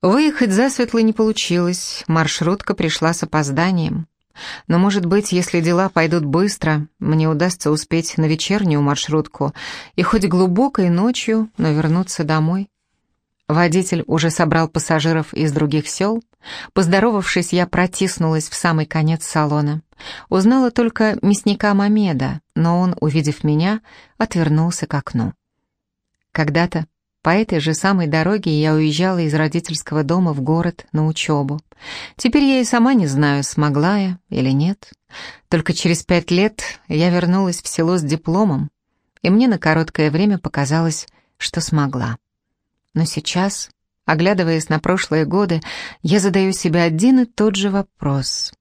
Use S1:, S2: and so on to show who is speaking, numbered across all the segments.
S1: Выехать засветло не получилось, маршрутка пришла с опозданием. Но, может быть, если дела пойдут быстро, мне удастся успеть на вечернюю маршрутку и хоть глубокой ночью, но вернуться домой. Водитель уже собрал пассажиров из других сел. Поздоровавшись, я протиснулась в самый конец салона. Узнала только мясника Мамеда, но он, увидев меня, отвернулся к окну. Когда-то по этой же самой дороге я уезжала из родительского дома в город на учебу. Теперь я и сама не знаю, смогла я или нет. Только через пять лет я вернулась в село с дипломом, и мне на короткое время показалось, что смогла. Но сейчас, оглядываясь на прошлые годы, я задаю себе один и тот же вопрос.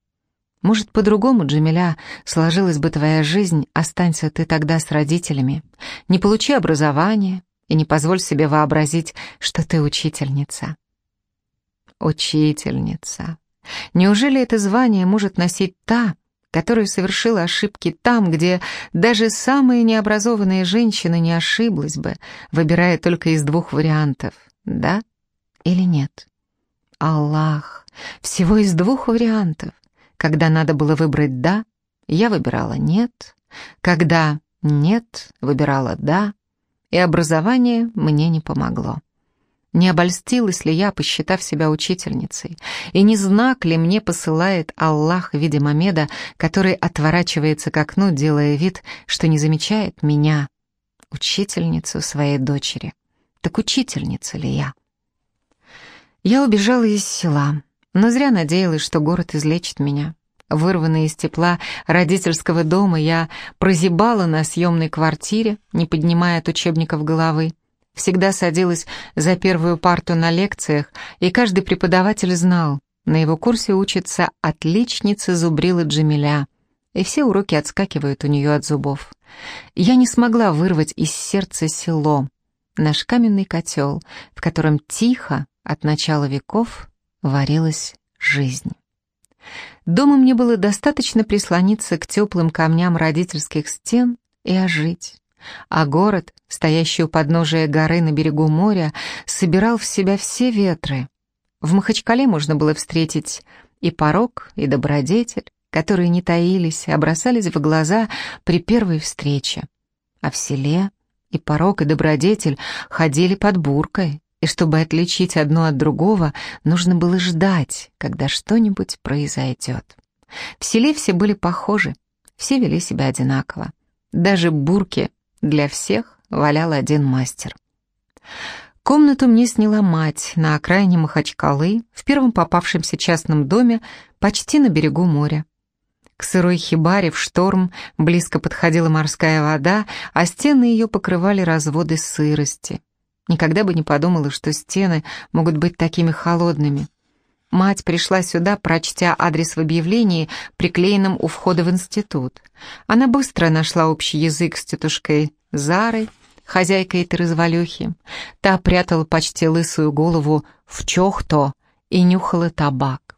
S1: Может, по-другому, Джамиля, сложилась бы твоя жизнь, останься ты тогда с родителями. Не получи образование, и не позволь себе вообразить, что ты учительница. Учительница. Неужели это звание может носить та, которая совершила ошибки там, где даже самые необразованные женщины не ошиблась бы, выбирая только из двух вариантов «да» или «нет». Аллах, всего из двух вариантов. Когда надо было выбрать «да», я выбирала «нет», когда «нет», выбирала «да», и образование мне не помогло. Не обольстилась ли я, посчитав себя учительницей, и не знак ли мне посылает Аллах в виде Мамеда, который отворачивается к окну, делая вид, что не замечает меня, учительницу своей дочери. Так учительница ли я? Я убежала из села, но зря надеялась, что город излечит меня. Вырванная из тепла родительского дома, я прозябала на съемной квартире, не поднимая от учебников головы. Всегда садилась за первую парту на лекциях, и каждый преподаватель знал, на его курсе учится отличница Зубрила Джамиля, и все уроки отскакивают у нее от зубов. Я не смогла вырвать из сердца село, наш каменный котел, в котором тихо от начала веков варилась жизнь. Дома мне было достаточно прислониться к теплым камням родительских стен и ожить. А город, стоящий у подножия горы на берегу моря, собирал в себя все ветры. В Махачкале можно было встретить и порог, и добродетель, которые не таились, а бросались в глаза при первой встрече. А в селе и порог, и добродетель ходили под буркой, и чтобы отличить одно от другого, нужно было ждать, когда что-нибудь произойдет. В селе все были похожи, все вели себя одинаково. Даже бурки для всех валял один мастер. Комнату мне сняла мать на окраине Махачкалы, в первом попавшемся частном доме, почти на берегу моря. К сырой хибаре в шторм близко подходила морская вода, а стены ее покрывали разводы сырости. Никогда бы не подумала, что стены могут быть такими холодными. Мать пришла сюда, прочтя адрес в объявлении, приклеенном у входа в институт. Она быстро нашла общий язык с тетушкой Зарой, хозяйкой этой развалюхи. Та прятала почти лысую голову в чохто и нюхала табак.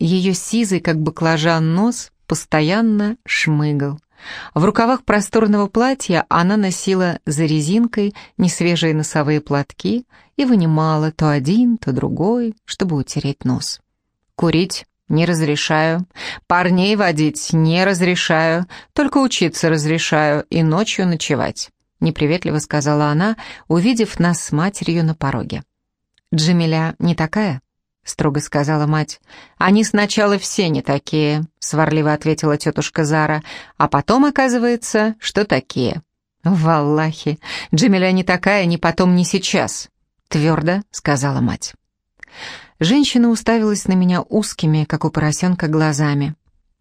S1: Ее сизый, как баклажан, нос постоянно шмыгал. В рукавах просторного платья она носила за резинкой несвежие носовые платки и вынимала то один, то другой, чтобы утереть нос. «Курить не разрешаю, парней водить не разрешаю, только учиться разрешаю и ночью ночевать», неприветливо сказала она, увидев нас с матерью на пороге. «Джамиля не такая?» — строго сказала мать. «Они сначала все не такие», — сварливо ответила тетушка Зара, «а потом оказывается, что такие». «Валлахи, Джамиля не такая ни потом, ни сейчас», — твердо сказала мать. Женщина уставилась на меня узкими, как у поросенка, глазами.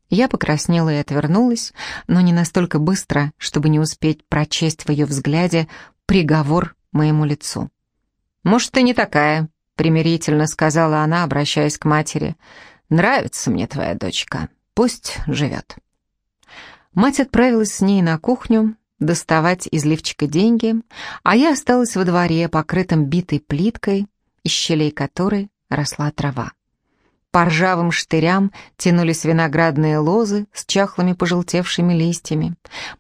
S1: Я покраснела и отвернулась, но не настолько быстро, чтобы не успеть прочесть в ее взгляде приговор моему лицу. «Может, ты не такая», примирительно сказала она, обращаясь к матери. «Нравится мне твоя дочка. Пусть живет». Мать отправилась с ней на кухню доставать из лифчика деньги, а я осталась во дворе, покрытым битой плиткой, из щелей которой росла трава. По ржавым штырям тянулись виноградные лозы с чахлыми пожелтевшими листьями.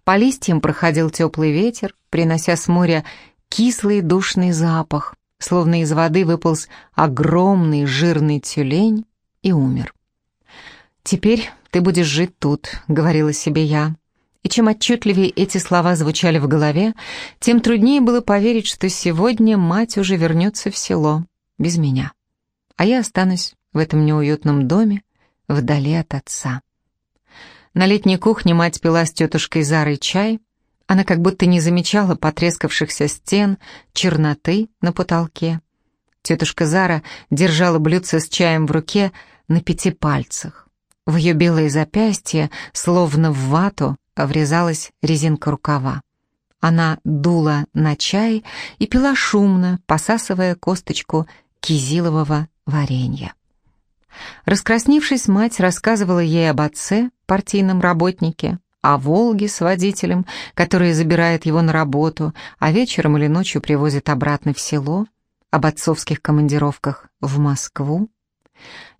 S1: По листьям проходил теплый ветер, принося с моря кислый душный запах, словно из воды выполз огромный жирный тюлень и умер. «Теперь ты будешь жить тут», — говорила себе я. И чем отчетливее эти слова звучали в голове, тем труднее было поверить, что сегодня мать уже вернется в село без меня. А я останусь в этом неуютном доме, вдали от отца. На летней кухне мать пила с тетушкой Зарой чай. Она как будто не замечала потрескавшихся стен, черноты на потолке. Тетушка Зара держала блюдце с чаем в руке на пяти пальцах. В ее белые запястья, словно в вату, врезалась резинка рукава. Она дула на чай и пила шумно, посасывая косточку кизилового варенья. Раскраснившись, мать рассказывала ей об отце, партийном работнике, о Волге с водителем, который забирает его на работу, а вечером или ночью привозит обратно в село, об отцовских командировках в Москву.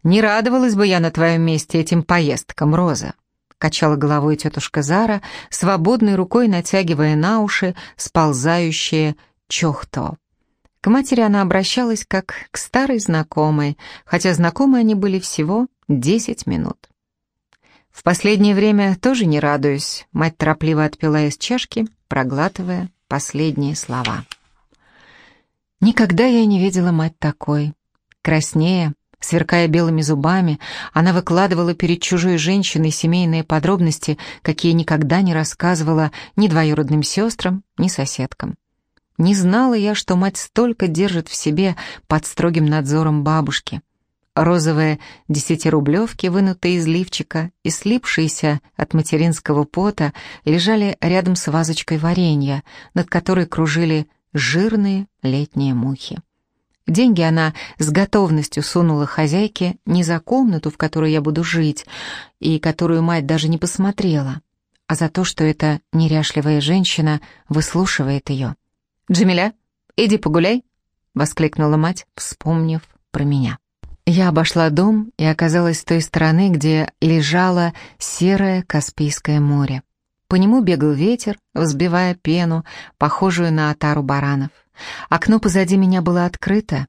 S1: «Не радовалась бы я на твоем месте этим поездкам, Роза», качала головой тетушка Зара, свободной рукой натягивая на уши сползающее чохто. К матери она обращалась как к старой знакомой, хотя знакомы они были всего десять минут. В последнее время тоже не радуюсь, мать торопливо отпила из чашки, проглатывая последние слова. Никогда я не видела мать такой. Краснее, сверкая белыми зубами, она выкладывала перед чужой женщиной семейные подробности, какие никогда не рассказывала ни двоюродным сестрам, ни соседкам. Не знала я, что мать столько держит в себе под строгим надзором бабушки. Розовые десятирублевки, вынутые из лифчика и слипшиеся от материнского пота, лежали рядом с вазочкой варенья, над которой кружили жирные летние мухи. Деньги она с готовностью сунула хозяйке не за комнату, в которой я буду жить, и которую мать даже не посмотрела, а за то, что эта неряшливая женщина выслушивает ее. «Джамиля, иди погуляй», — воскликнула мать, вспомнив про меня. Я обошла дом и оказалась с той стороны, где лежало серое Каспийское море. По нему бегал ветер, взбивая пену, похожую на отару баранов. Окно позади меня было открыто.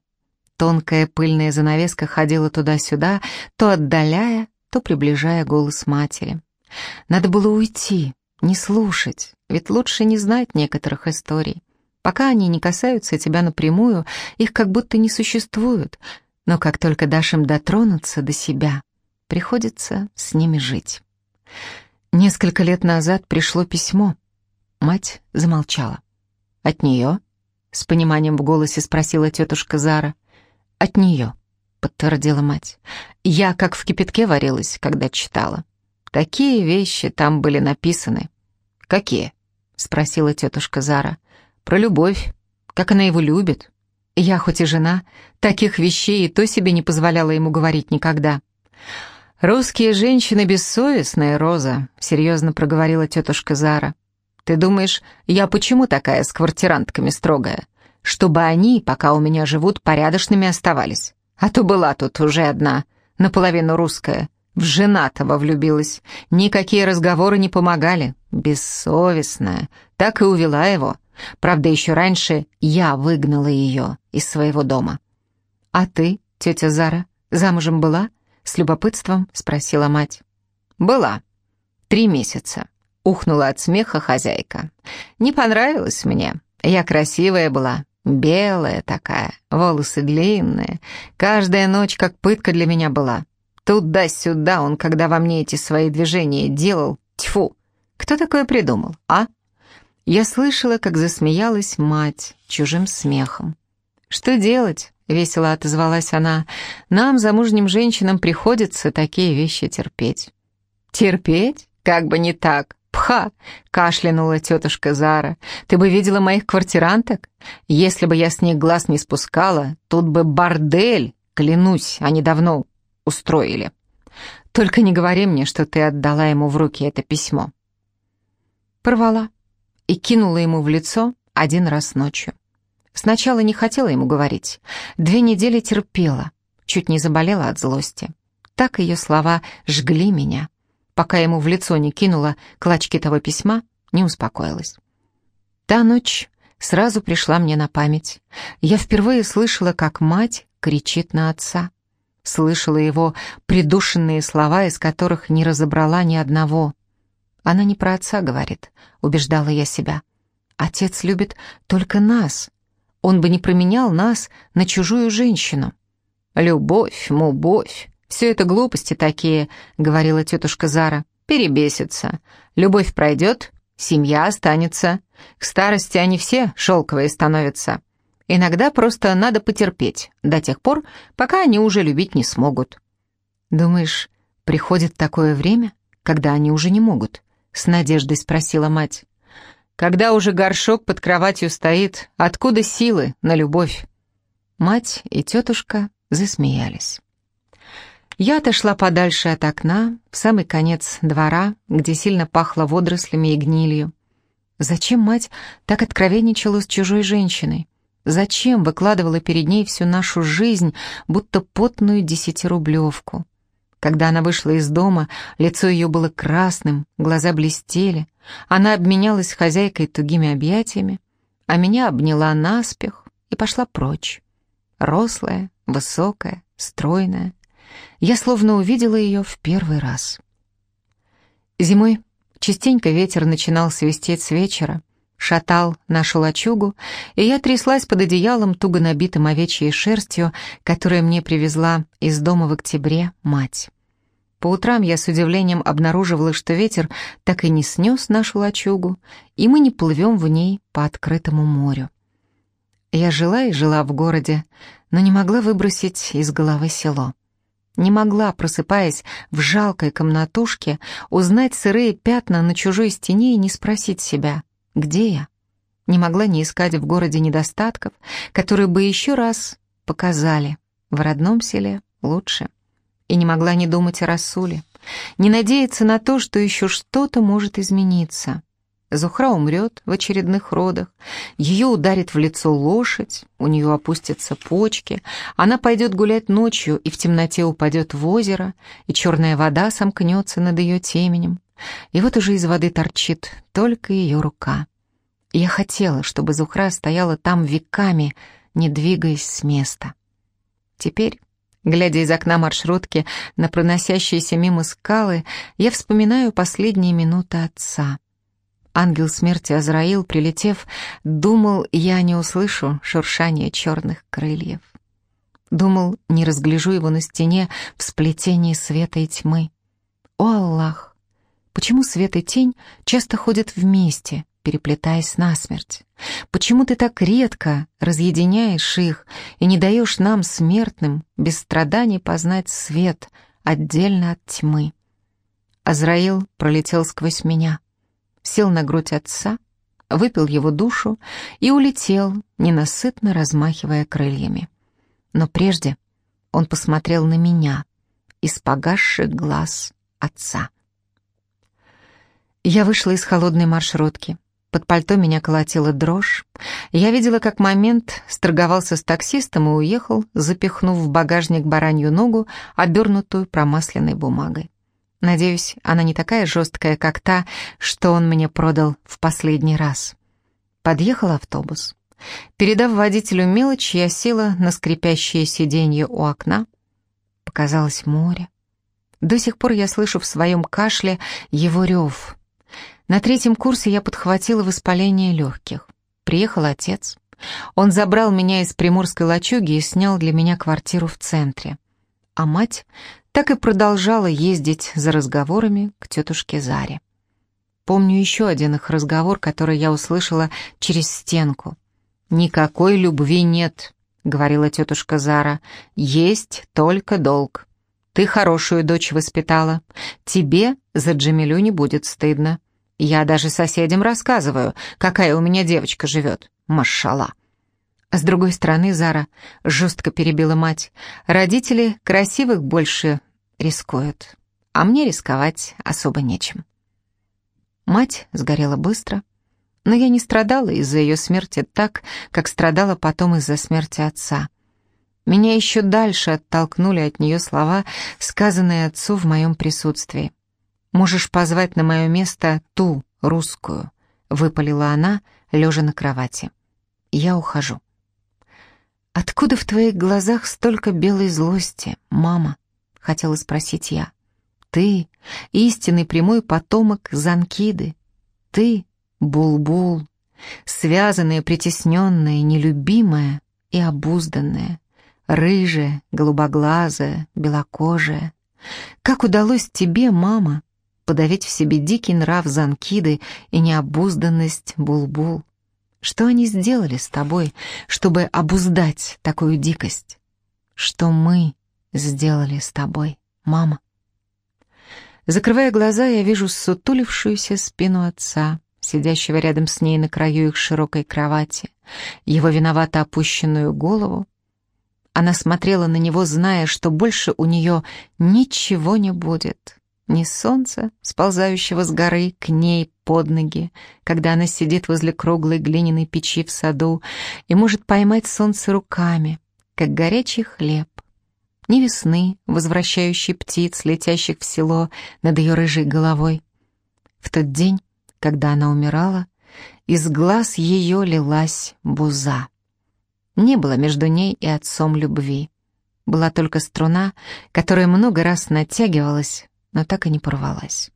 S1: Тонкая пыльная занавеска ходила туда-сюда, то отдаляя, то приближая голос матери. Надо было уйти, не слушать, ведь лучше не знать некоторых историй. Пока они не касаются тебя напрямую, их как будто не существуют, но как только дашь им дотронуться до себя, приходится с ними жить. Несколько лет назад пришло письмо. Мать замолчала. «От нее?» — с пониманием в голосе спросила тетушка Зара. «От нее», — подтвердила мать. «Я как в кипятке варилась, когда читала. Такие вещи там были написаны». «Какие?» — спросила тетушка Зара. Про любовь, как она его любит. Я, хоть и жена, таких вещей и то себе не позволяла ему говорить никогда. «Русские женщины бессовестные, Роза», — серьезно проговорила тетушка Зара. «Ты думаешь, я почему такая с квартирантками строгая? Чтобы они, пока у меня живут, порядочными оставались. А то была тут уже одна, наполовину русская, в женатого влюбилась. Никакие разговоры не помогали. Бессовестная. Так и увела его. Правда, еще раньше я выгнала ее из своего дома. «А ты, тетя Зара, замужем была?» — с любопытством спросила мать. «Была. Три месяца». Ухнула от смеха хозяйка. «Не понравилось мне. Я красивая была, белая такая, волосы длинные. Каждая ночь как пытка для меня была. Туда-сюда он, когда во мне эти свои движения делал. Тьфу! Кто такое придумал, а?» Я слышала, как засмеялась мать чужим смехом. «Что делать?» — весело отозвалась она. «Нам, замужним женщинам, приходится такие вещи терпеть». «Терпеть? Как бы не так!» «Пха!» — кашлянула тетушка Зара. «Ты бы видела моих квартиранток? Если бы я с них глаз не спускала, тут бы бордель, клянусь, они давно устроили. Только не говори мне, что ты отдала ему в руки это письмо». «Порвала», и кинула ему в лицо один раз ночью. Сначала не хотела ему говорить, две недели терпела, чуть не заболела от злости. Так ее слова жгли меня. Пока ему в лицо не кинула клочки того письма, не успокоилась. Та ночь сразу пришла мне на память. Я впервые слышала, как мать кричит на отца. Слышала его придушенные слова, из которых не разобрала ни одного. Она не про отца говорит, убеждала я себя. Отец любит только нас. Он бы не променял нас на чужую женщину. «Любовь, мубовь, все это глупости такие», — говорила тетушка Зара. «Перебесится. Любовь пройдет, семья останется. К старости они все шелковые становятся. Иногда просто надо потерпеть до тех пор, пока они уже любить не смогут». «Думаешь, приходит такое время, когда они уже не могут?» — с надеждой спросила мать. Когда уже горшок под кроватью стоит, откуда силы на любовь? Мать и тетушка засмеялись. Я отошла подальше от окна, в самый конец двора, где сильно пахло водорослями и гнилью. Зачем мать так откровенничала с чужой женщиной? Зачем выкладывала перед ней всю нашу жизнь, будто потную десятирублевку? Когда она вышла из дома, лицо ее было красным, глаза блестели. Она обменялась с хозяйкой тугими объятиями, а меня обняла наспех и пошла прочь. Рослая, высокая, стройная. Я словно увидела ее в первый раз. Зимой частенько ветер начинал свистеть с вечера, шатал нашу лачугу, и я тряслась под одеялом, туго набитым овечьей шерстью, которая мне привезла из дома в октябре мать. По утрам я с удивлением обнаруживала, что ветер так и не снес нашу лачугу, и мы не плывем в ней по открытому морю. Я жила и жила в городе, но не могла выбросить из головы село. Не могла, просыпаясь в жалкой комнатушке, узнать сырые пятна на чужой стене и не спросить себя, где я. Не могла не искать в городе недостатков, которые бы еще раз показали. В родном селе лучше и не могла не думать о Расуле, не надеяться на то, что еще что-то может измениться. Зухра умрет в очередных родах, ее ударит в лицо лошадь, у нее опустятся почки, она пойдет гулять ночью и в темноте упадет в озеро, и черная вода сомкнется над ее теменем. И вот уже из воды торчит только ее рука. Я хотела, чтобы Зухра стояла там веками, не двигаясь с места. Теперь Глядя из окна маршрутки на проносящиеся мимо скалы, я вспоминаю последние минуты отца. Ангел смерти Азраил, прилетев, думал, я не услышу шуршание черных крыльев. Думал, не разгляжу его на стене в сплетении света и тьмы. О, Аллах! Почему свет и тень часто ходят вместе, переплетаясь насмерть? Почему ты так редко разъединяешь их и не даешь нам, смертным, без страданий познать свет отдельно от тьмы? Азраил пролетел сквозь меня, сел на грудь отца, выпил его душу и улетел, ненасытно размахивая крыльями. Но прежде он посмотрел на меня из погасших глаз отца. Я вышла из холодной маршрутки. Под пальто меня колотила дрожь. Я видела, как момент сторговался с таксистом и уехал, запихнув в багажник баранью ногу, обернутую промасленной бумагой. Надеюсь, она не такая жесткая, как та, что он мне продал в последний раз. Подъехал автобус. Передав водителю мелочь, я села на скрипящее сиденье у окна. Показалось море. До сих пор я слышу в своем кашле его рев — на третьем курсе я подхватила воспаление легких. Приехал отец. Он забрал меня из приморской лачуги и снял для меня квартиру в центре. А мать так и продолжала ездить за разговорами к тетушке Заре. Помню еще один их разговор, который я услышала через стенку. «Никакой любви нет», — говорила тетушка Зара. «Есть только долг. Ты хорошую дочь воспитала. Тебе за Джамилю не будет стыдно. Я даже соседям рассказываю, какая у меня девочка живет. Машала. С другой стороны, Зара жестко перебила мать. Родители красивых больше рискуют, а мне рисковать особо нечем. Мать сгорела быстро, но я не страдала из-за ее смерти так, как страдала потом из-за смерти отца. Меня еще дальше оттолкнули от нее слова, сказанные отцу в моем присутствии. «Можешь позвать на мое место ту, русскую», — выпалила она, лежа на кровати. Я ухожу. «Откуда в твоих глазах столько белой злости, мама?» — хотела спросить я. «Ты — истинный прямой потомок Занкиды. Ты — Булбул, связанная, притесненная, нелюбимая и обузданная, рыжая, голубоглазая, белокожая. Как удалось тебе, мама, подавить в себе дикий нрав Занкиды и необузданность Булбул? Что они сделали с тобой, чтобы обуздать такую дикость? Что мы сделали с тобой, мама? Закрывая глаза, я вижу сутулившуюся спину отца, сидящего рядом с ней на краю их широкой кровати, его виновато опущенную голову. Она смотрела на него, зная, что больше у нее ничего не будет, ни солнца, сползающего с горы к ней под ноги, когда она сидит возле круглой глиняной печи в саду и может поймать солнце руками, как горячий хлеб. Ни весны, возвращающей птиц, летящих в село над ее рыжей головой. В тот день, когда она умирала, из глаз ее лилась буза. Не было между ней и отцом любви. Была только струна, которая много раз натягивалась, но так и не порвалась.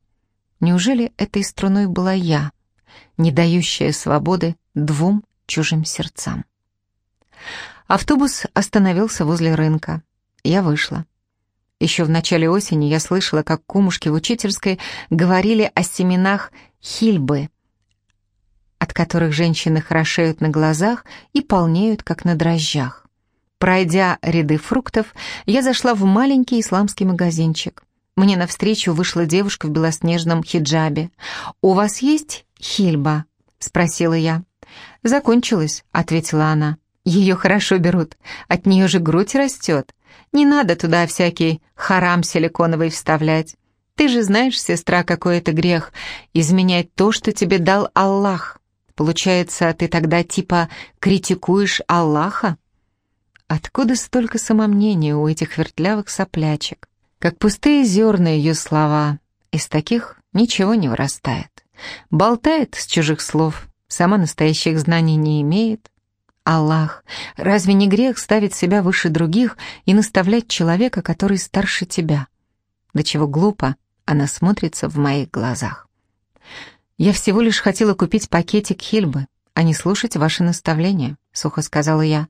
S1: Неужели этой струной была я, не дающая свободы двум чужим сердцам? Автобус остановился возле рынка. Я вышла. Еще в начале осени я слышала, как кумушки в учительской говорили о семенах хильбы, от которых женщины хорошеют на глазах и полнеют, как на дрожжах. Пройдя ряды фруктов, я зашла в маленький исламский магазинчик. Мне навстречу вышла девушка в белоснежном хиджабе. «У вас есть хильба?» — спросила я. «Закончилась», — ответила она. «Ее хорошо берут, от нее же грудь растет. Не надо туда всякий харам силиконовый вставлять. Ты же знаешь, сестра, какой это грех — изменять то, что тебе дал Аллах. Получается, ты тогда типа критикуешь Аллаха?» Откуда столько самомнения у этих вертлявых соплячек? Как пустые зерна ее слова, из таких ничего не вырастает. Болтает с чужих слов, сама настоящих знаний не имеет. Аллах, разве не грех ставить себя выше других и наставлять человека, который старше тебя? До чего глупо она смотрится в моих глазах. «Я всего лишь хотела купить пакетик хильбы, а не слушать ваши наставления», — сухо сказала я.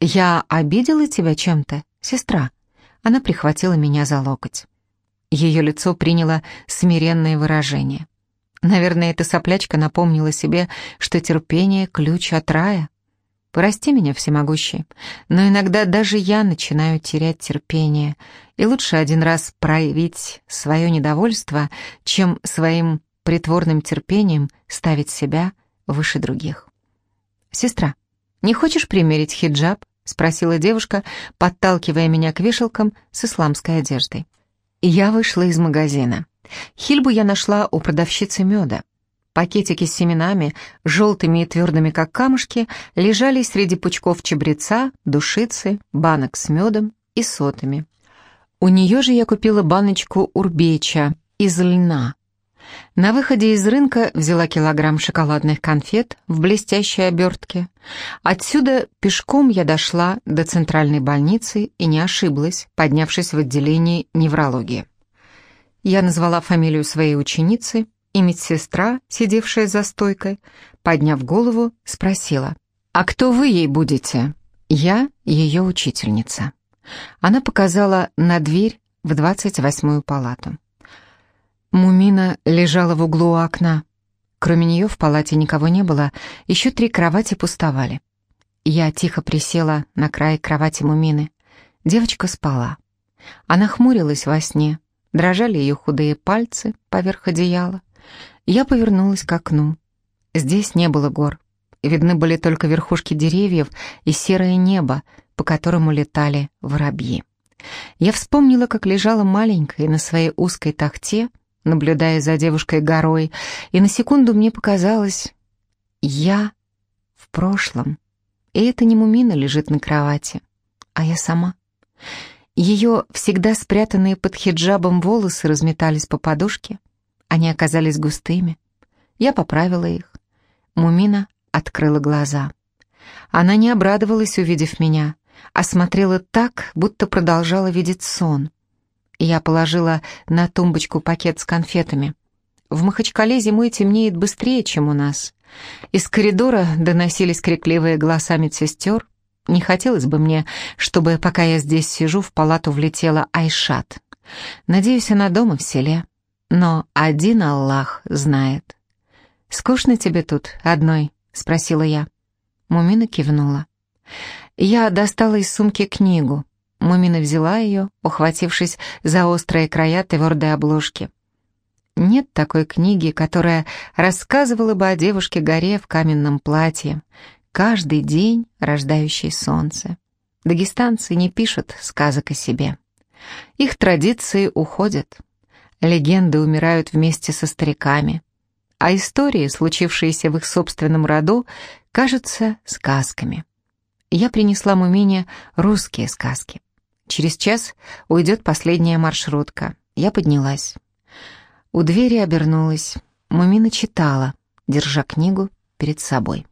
S1: «Я обидела тебя чем-то, сестра?» Она прихватила меня за локоть. Ее лицо приняло смиренное выражение. Наверное, эта соплячка напомнила себе, что терпение — ключ от рая. Прости меня, всемогущий, но иногда даже я начинаю терять терпение, и лучше один раз проявить свое недовольство, чем своим притворным терпением ставить себя выше других. «Сестра, не хочешь примерить хиджаб?» — спросила девушка, подталкивая меня к вешалкам с исламской одеждой. Я вышла из магазина. Хильбу я нашла у продавщицы меда. Пакетики с семенами, желтыми и твердыми, как камушки, лежали среди пучков чабреца, душицы, банок с медом и сотами. У нее же я купила баночку урбеча из льна, на выходе из рынка взяла килограмм шоколадных конфет в блестящей обертке. Отсюда пешком я дошла до центральной больницы и не ошиблась, поднявшись в отделении неврологии. Я назвала фамилию своей ученицы, и медсестра, сидевшая за стойкой, подняв голову, спросила, «А кто вы ей будете?» «Я ее учительница». Она показала на дверь в двадцать восьмую палату. Мумина лежала в углу у окна. Кроме нее в палате никого не было, еще три кровати пустовали. Я тихо присела на край кровати Мумины. Девочка спала. Она хмурилась во сне, дрожали ее худые пальцы поверх одеяла. Я повернулась к окну. Здесь не было гор. Видны были только верхушки деревьев и серое небо, по которому летали воробьи. Я вспомнила, как лежала маленькая на своей узкой тахте, наблюдая за девушкой горой, и на секунду мне показалось, я в прошлом, и это не Мумина лежит на кровати, а я сама. Ее всегда спрятанные под хиджабом волосы разметались по подушке, они оказались густыми. Я поправила их. Мумина открыла глаза. Она не обрадовалась, увидев меня, а смотрела так, будто продолжала видеть сон. Я положила на тумбочку пакет с конфетами. В Махачкале зимой темнеет быстрее, чем у нас. Из коридора доносились крикливые голоса медсестер. Не хотелось бы мне, чтобы, пока я здесь сижу, в палату влетела Айшат. Надеюсь, она дома в селе. Но один Аллах знает. «Скучно тебе тут, одной?» — спросила я. Мумина кивнула. Я достала из сумки книгу. Мумина взяла ее, ухватившись за острые края твердой обложки. Нет такой книги, которая рассказывала бы о девушке-горе в каменном платье, каждый день рождающей солнце. Дагестанцы не пишут сказок о себе. Их традиции уходят. Легенды умирают вместе со стариками. А истории, случившиеся в их собственном роду, кажутся сказками. Я принесла Мумине русские сказки. Через час уйдет последняя маршрутка. Я поднялась. У двери обернулась. Мумина читала, держа книгу перед собой.